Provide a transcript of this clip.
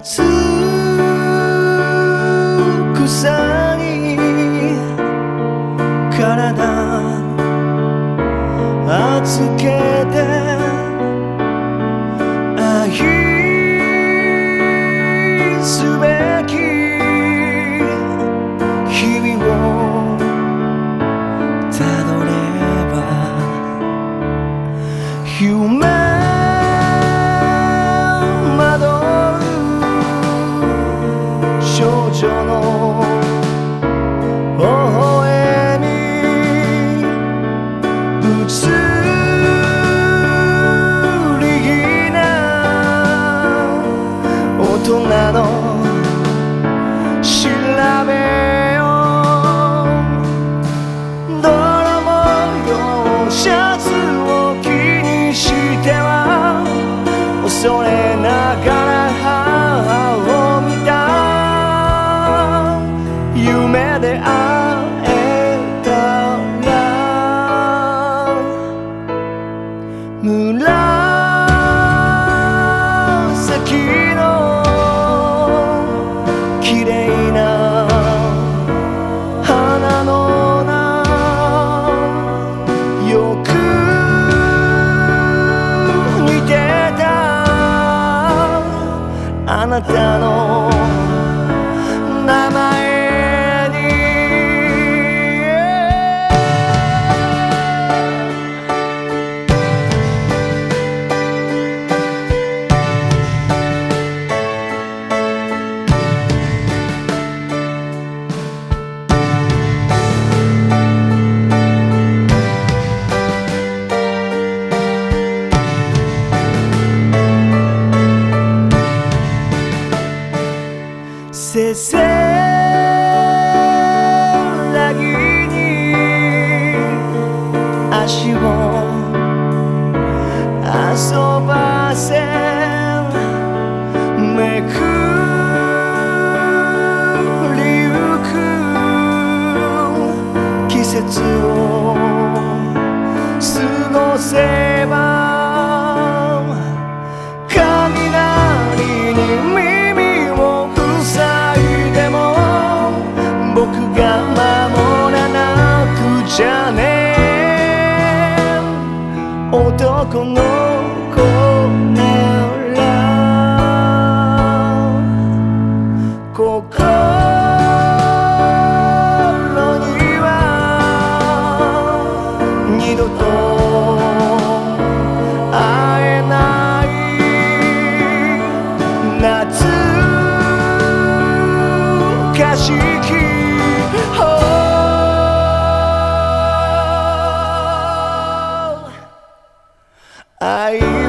つくさに体預けて愛する Oh, oh. きの綺麗な花のなよく見てたあなたの名前。足を遊ばせめくりゆく季節をどこもこ子なら心には二度と会えない。懐かしき I